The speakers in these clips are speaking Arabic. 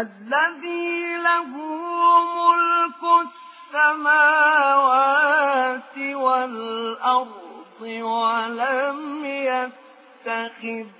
الذي له ملك السماوات والأرض ولم يتخذ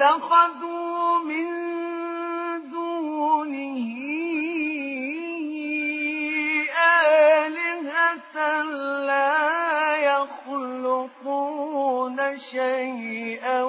واتخذوا من دونه آلهة لا يخلقون شيئا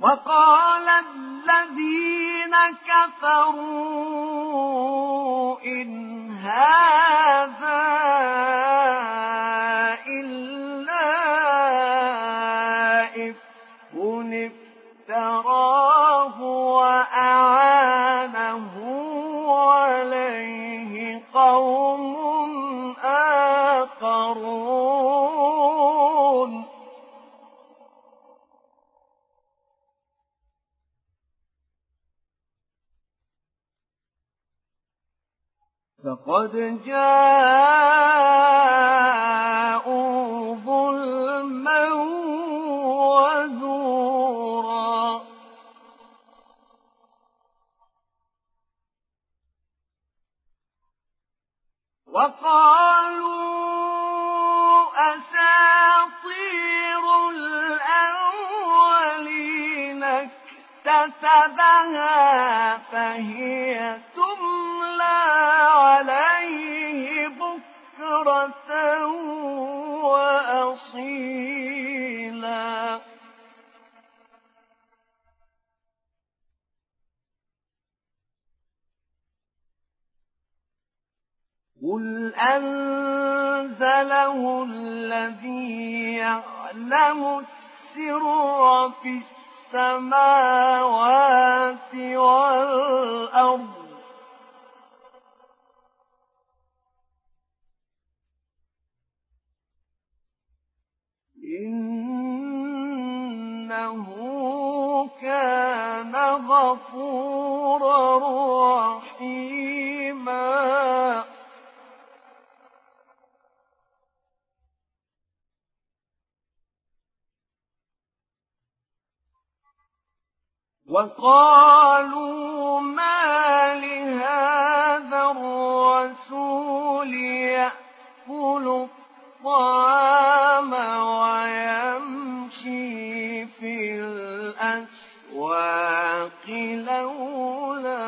وقال الذين كفروا إن هذا فقد جاءوا ظلما وزورا. وقالوا أساطير الأولين اكتسبها فهي عليه بكرة وأصيلا. قل أنزله الذي يعلم السر في السماوات والأرض إنه كان غفورا رحيما. وقالوا ما لهذا الرسول يأكل الطعام ويمشي في الأسواق لولا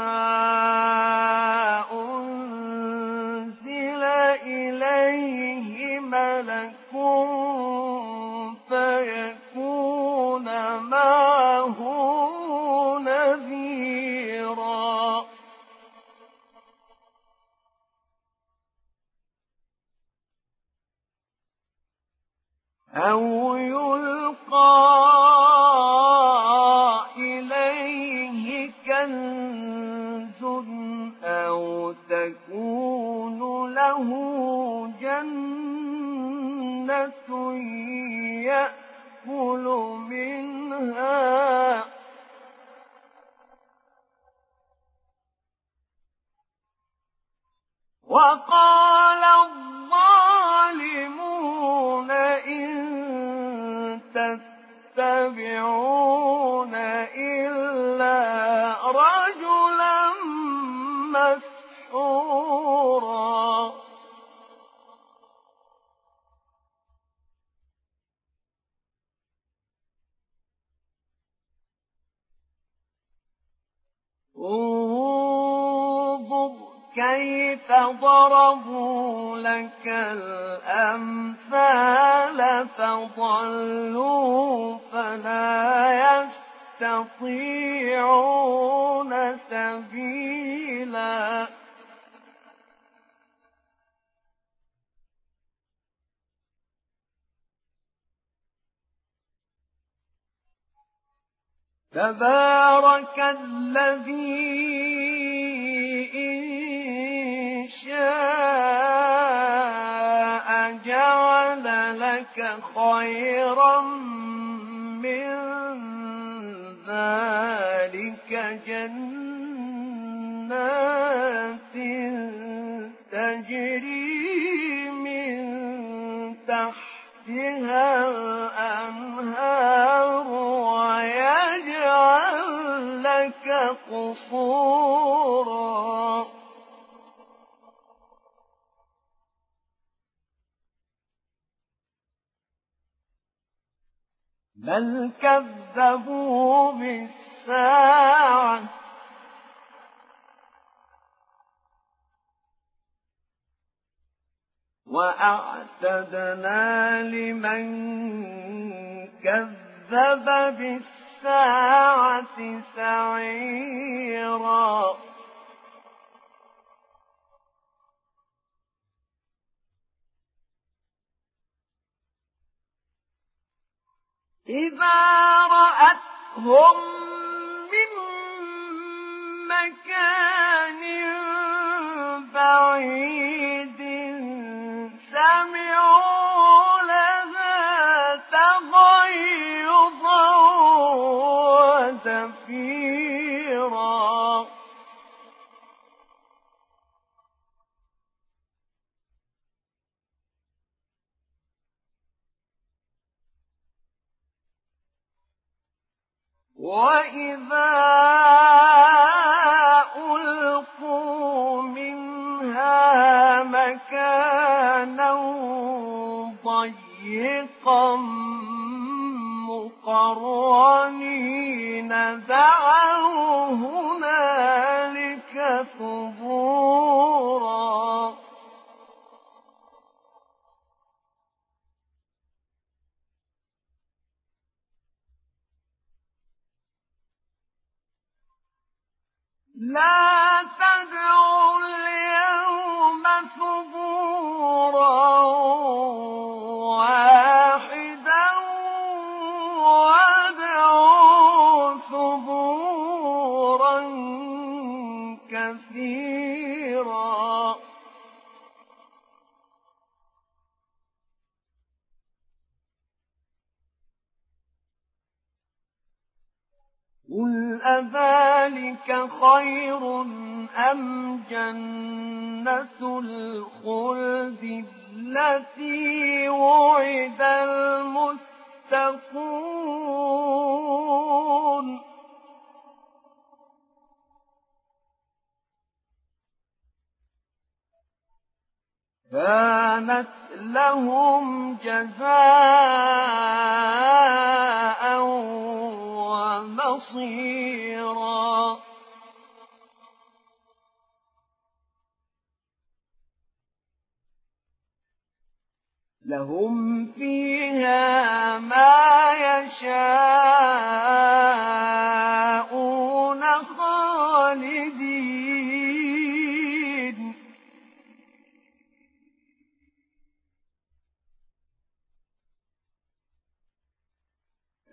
أنزل إليه ملك أو يلقى تبارك الذي إن شاء جعل لك خيرا من ذلك جنات تجري من تحتها قصورا. بل كذبوا بالساعة. وأعتدنا لمن كذب بالساعة. سعيرا. إذا رأتهم من مكان بعيد ضيقا مقرنين دعوا هنالك ثبورا. لا تدعوا اليوم ثبورا. قل أذلك خير أم جنة الخلد التي وعد المتقون كانت لهم جزاء ومصيرا لهم فيها ما يشاءون خالدين.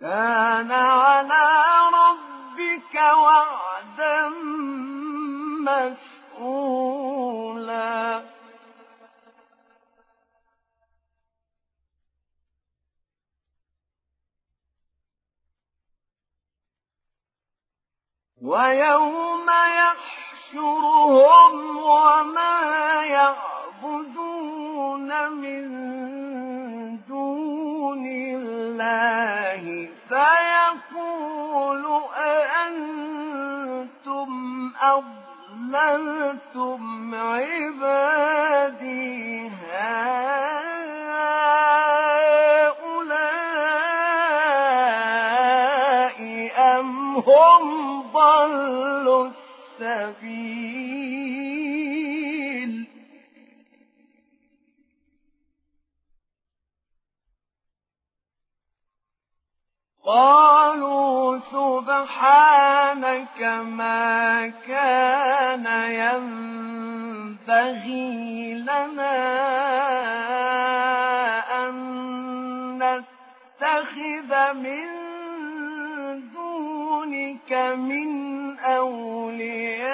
كان على ربك وعدا مسئولا ويوم يحشرهم وما يعبدون من دون الله. أأنتم أضللتم عبادي هؤلاء أم هم ضلوا سبحانك ما كان ينبغي لنا أن نتخذ من دونك من أولياء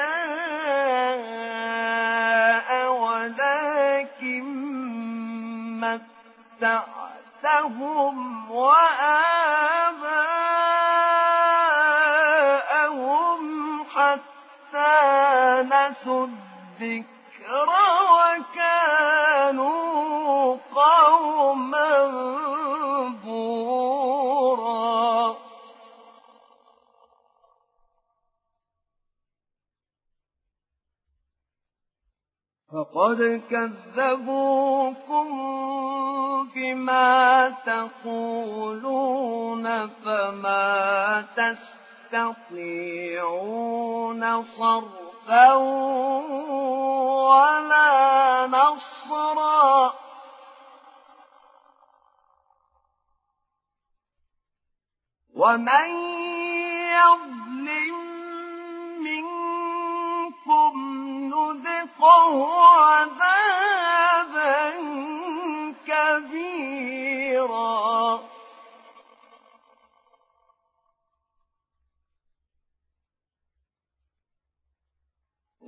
ولكن متعتهم وآباءهم الذكر وكانوا قوما بورا. فقد كذبوكم بما تقولون فما تستطيعون صرفا. ولا نصرا ومن يظلم منكم نذقه عذابا كبيرا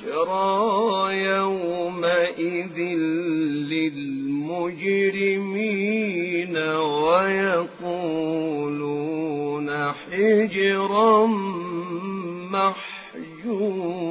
بشرى يومئذ للمجرمين ويقولون حجرا محجورا.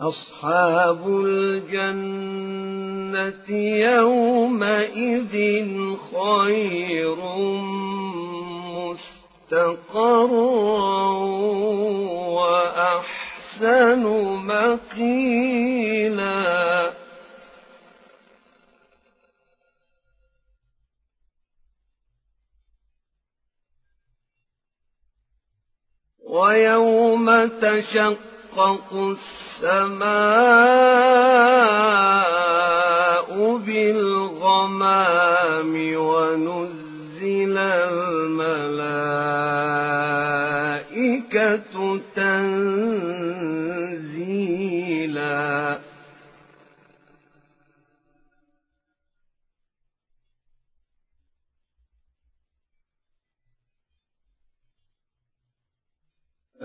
أصحاب الجنة يومئذ خير مستقرا وأحسن مقيلا. ويوم تشقق السماء بالغمام ونزل الملائكة تنزيلا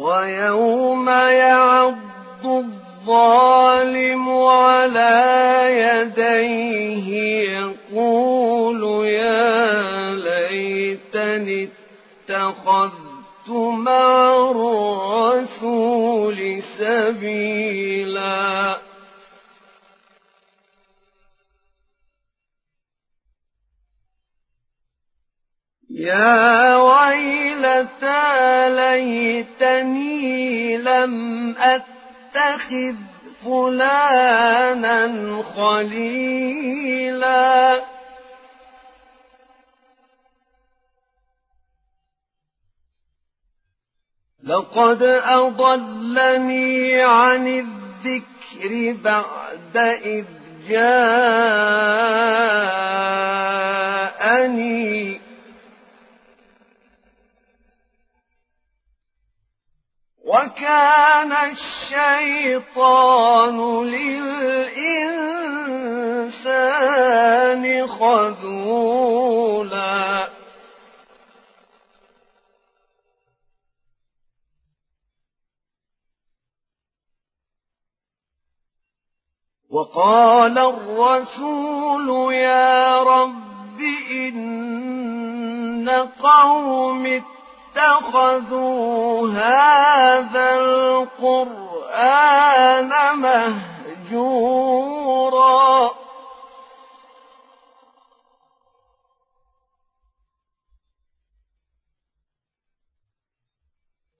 ويوم يعض الظالم على يديه يقول يا ليتني اتخذت مع الرسول سبيلا. يا ويلتى ليتني لم أتخذ فلانا خليلا. لقد أضلني عن الذكر بعد إذ جاءني وكان الشيطان للإنسان خذولا. وقال الرسول يا رب إن قوم اتخذوا هذا القرآن مهجورا.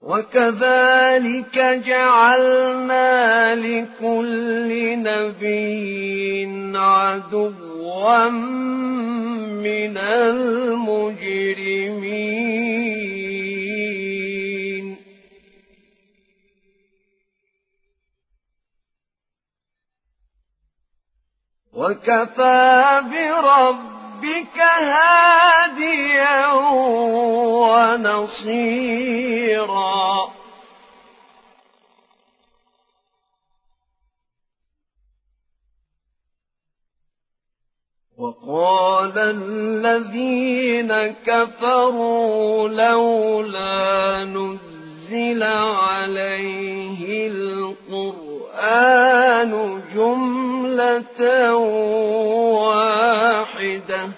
وكذلك جعلنا لكل نبي عدوا من المجرمين. وكفى بربك هاديا ونصيرا. وقال الذين كفروا لولا نزل عليه القرآن جملة واحدة.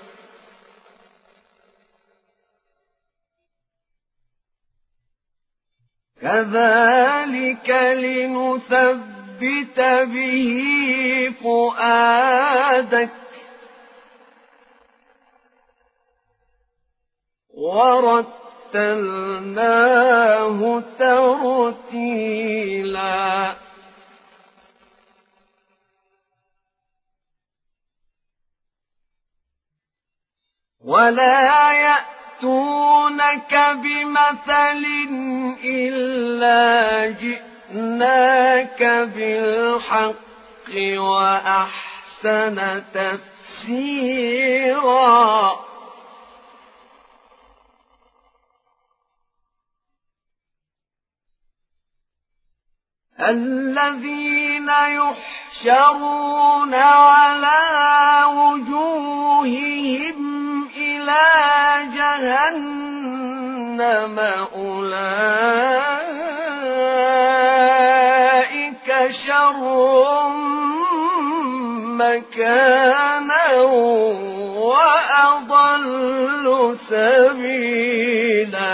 كذلك لنثبت به فؤادك ورتلناه ترتيلا. ولا يأتونك بمثل إلا جئناك بالحق وأحسن تفسيرا. الذين يحشرون على وجوههم إلى جهنم أولئك شر مكانا وأضل سبيلا.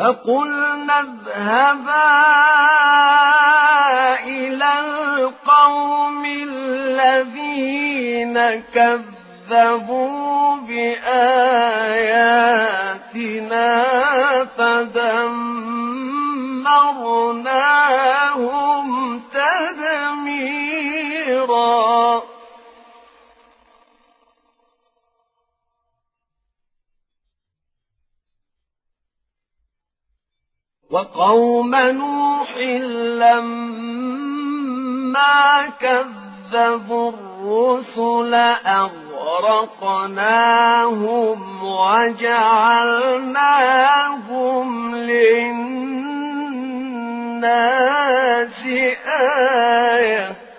فقلنا اذهبا إلى القوم الذين كذبوا بآياتنا فدمرناهم تدميرا. وقوم نوح لما كذبوا الرسل أغرقناهم وجعلناهم للناس آية.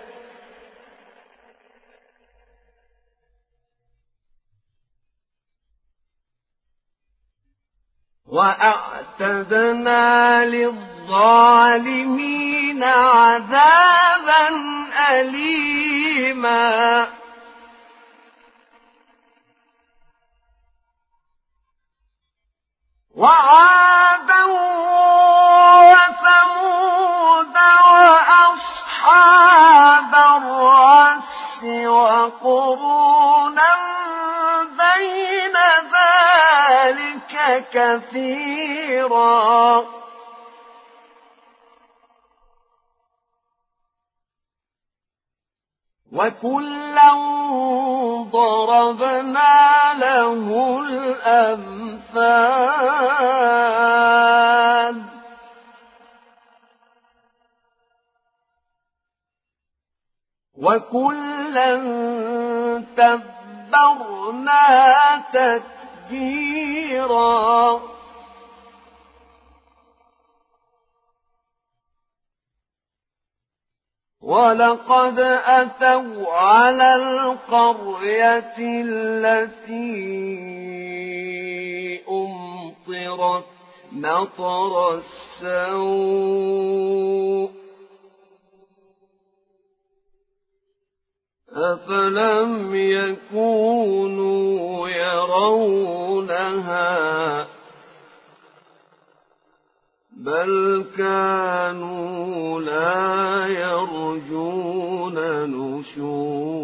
وأعتدنا للظالمين عذابا أليما. وعادا كثيرا. وكلا ضربنا له الأمثال. وكلا تبرنا تتبيرا ولقد أتوا على القرية التي أمطرت مطر السوء. أفلم يكونوا بل كانوا لا يرجون نشورا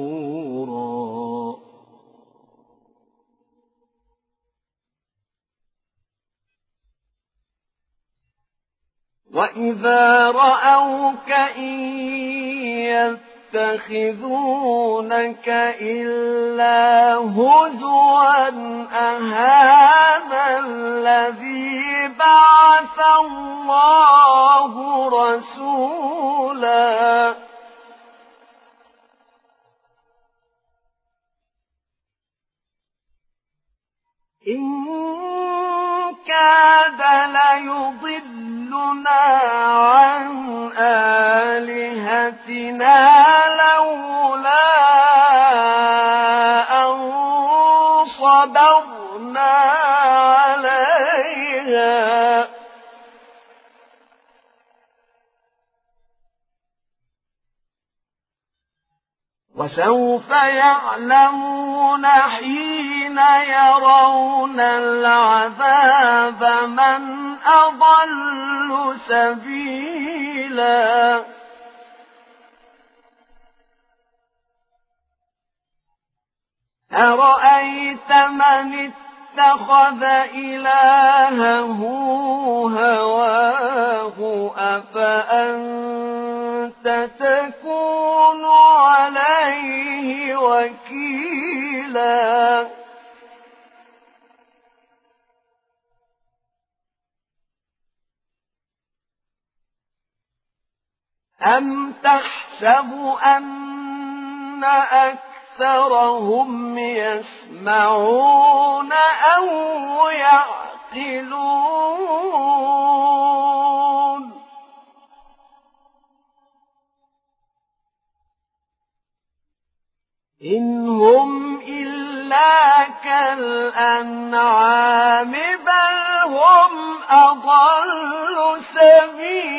وإذا رأوك إن يتخذونك إلا هزوا أهذا الذي بعث الله رسولا. إن كاد ليضلنا عن آلهتنا لولا أن صبرنا. وسوف يعلمون حين يرون العذاب من أضل سبيلا. أرأيت من اتخذ إلهه هواه أفأنت تكون عليه وكيلا؟ أم تحسب أن أكثر أكثرهم يسمعون أو يعقلون. إن هم إلا كالأنعام بل هم أضل سبيلاً.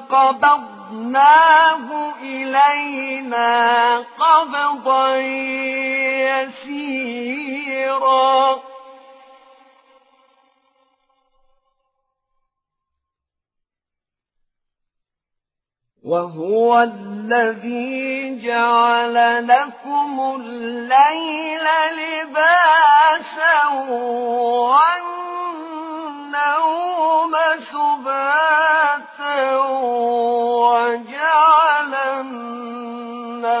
ثم قبضناه إلينا قبضا يسيرا. وهو الذي جعل لكم الليل لباسا النوم سباتا وجعل النهار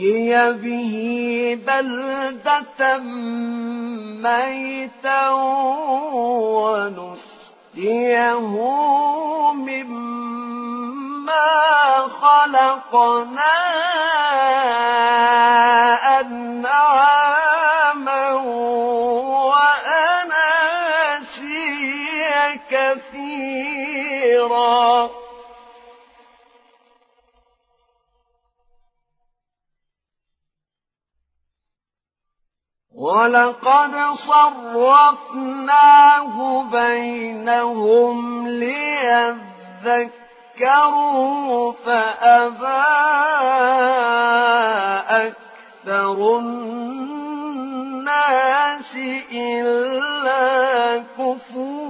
لنحيي به بلدة ميتا ونسقيه مما خلقنا أنعاما وأناسيا كثيرا. ولقد صرفناه بينهم ليذكروا فأبى أكثر الناس إلا كفوراً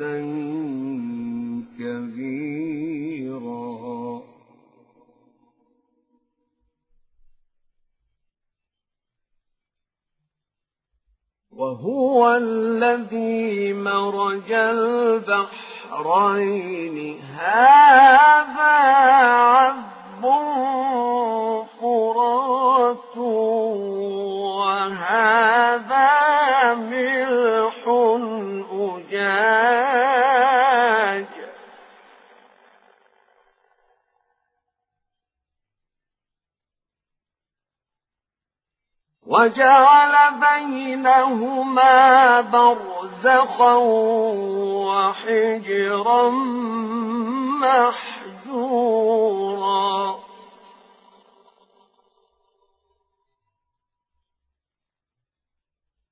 وهو الذي مرج البحرين. هذا عذب فرات وهذا ملح أجاج. وجعل بينهما برزخا وحجرا محجورا.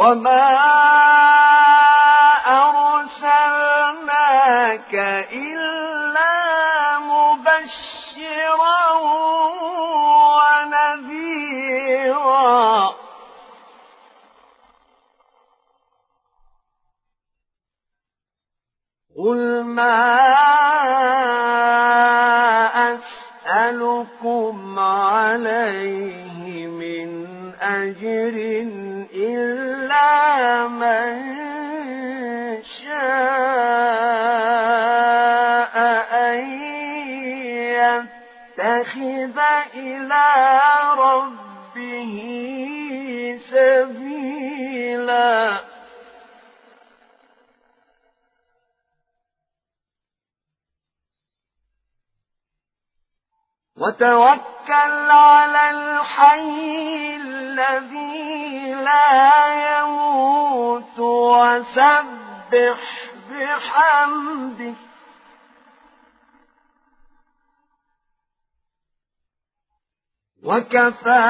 وما أرسلناك إلا وتوكل على الحي الذي لا يموت وسبح بحمده. وكفى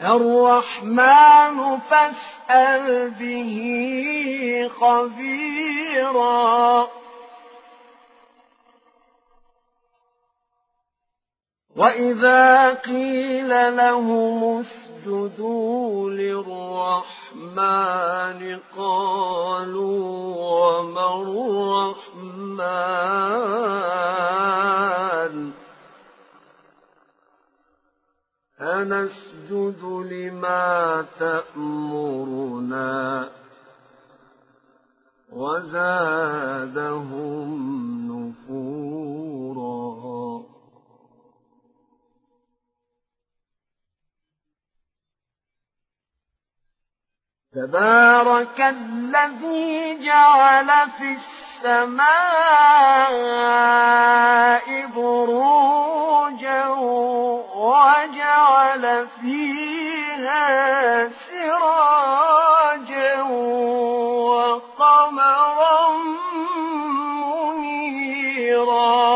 الرحمن فاسأل به خبيرا. وإذا قيل لهم اسجدوا للرحمن قالوا وما الرحمن؟ أنسجد لما تأمرنا وزادهم نفورا. تبارك الذي جعل في السماء بروجا وجعل فيها سراجا وقمرا منيرا.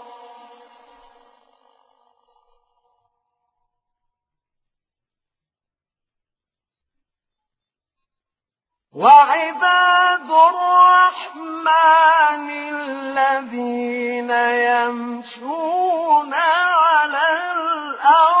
وعباد الرحمن الذين يمشون على الأرض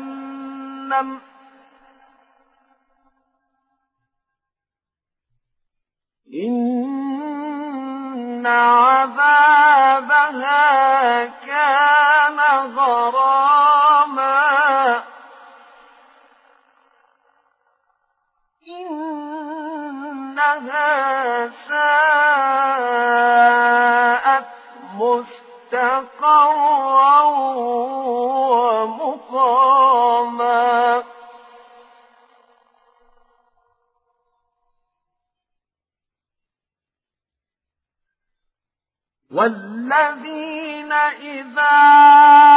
جهنم. إن عذابها كان غراما. والذين إذا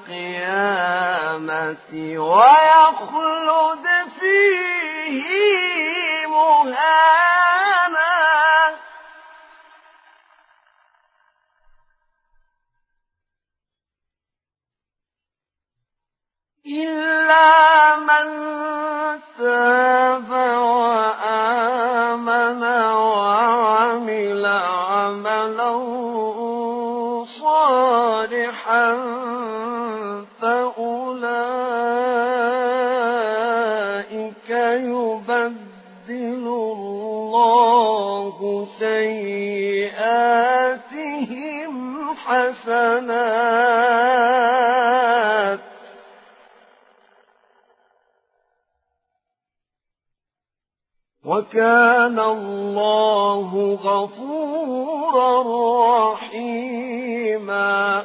القيامة ويخلد فيه مهانا. إلا من تاب سيئاتهم حسنات. وكان الله غفورا رحيما.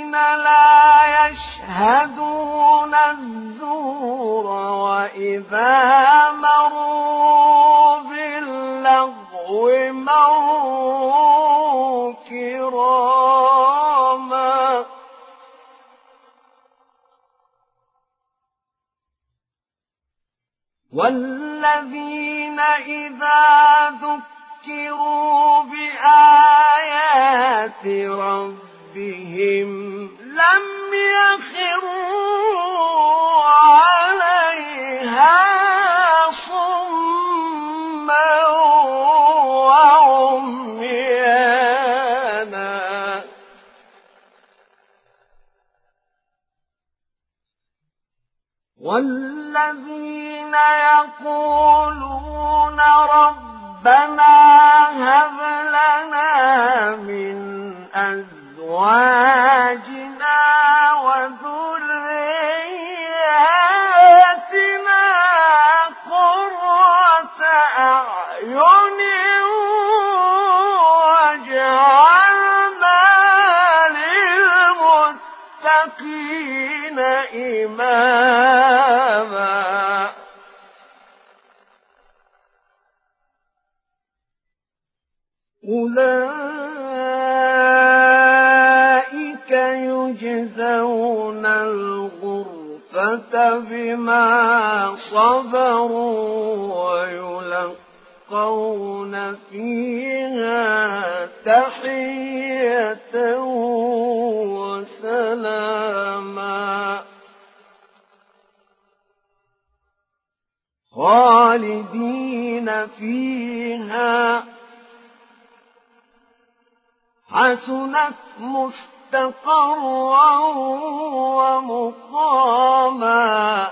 لا يشهدون الزور وإذا مروا باللغو مروا كراما. والذين إذا ذكروا بآيات ربهم لم يخروا عليها صما وعميانا. والذين يقولون ربنا هب لنا من أزواجنا وذرياتنا قرة أعين واجعلنا للمتقين إماما. صبروا ويلقون فيها تحية وسلاما. خالدين فيها. حسنت مستقرا ومقاما.